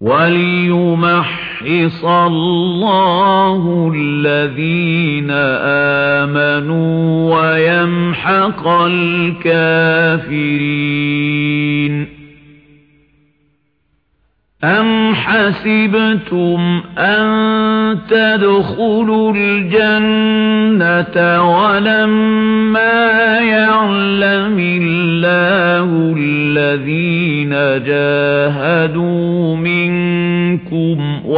وَلِيُمَحِّصَ اللَّهُ الَّذِينَ آمَنُوا وَيَمْحَقَ الْكَافِرِينَ. أَمْ حَسِبْتُمْ أَن تَدْخُلُوا الْجَنَّةَ وَلَمَّا يَعْلَمِ اللَّهُ الَّذِينَ جَاهَدُوا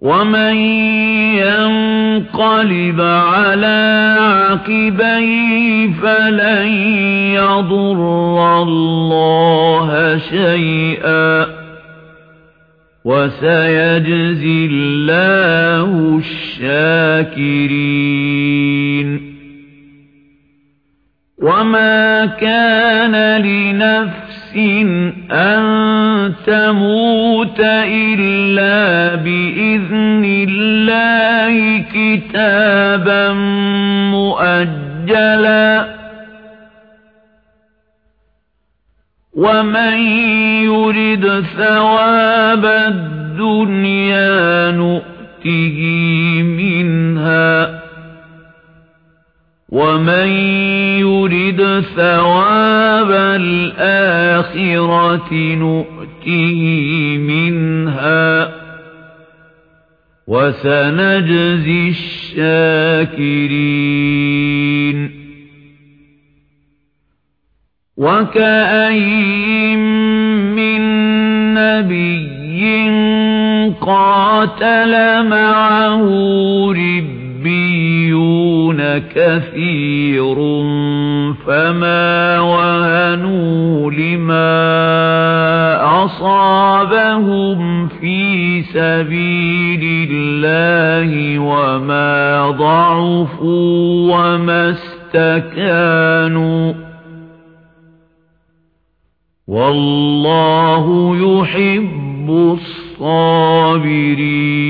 وَمَن يَنقَلِبْ عَلَى عَقِبَيْهِ فَلَن يَضُرَّ اللَّهَ شَيْئًا وَسَيَجْزِي اللَّهُ الشَّاكِرِينَ وَمَا كَانَ لِنَفْسٍ أَن تَمُوتَ إِلَّا بِإِذْنِ اللَّهِ كِتَابًا مُؤَجَّلًا وَمَن يُرِدْ ثَوَابَ الدُّنْيَا نُؤْتِهِ مِنْهَا وَمَن ثَوَابَ الْآخِرَةِ نُؤْتِهِ مِنْهَا وَسَنَجْزِي الشَّاكِرِينَ وَكَأَيِّن مِّن نَّبِيٍّ قَاتَلَ مَعَهُ رِبِّيُّونَ كَثِيرٌ فَمَا وَهَنُوا لِمَا أَصَابَهُمْ فِي سَبِيلِ اللَّهِ وَمَا ضَعُفُوا وَمَا اسْتَكَانُوا وَاللَّهُ يُحِبُّ الصَّابِرِينَ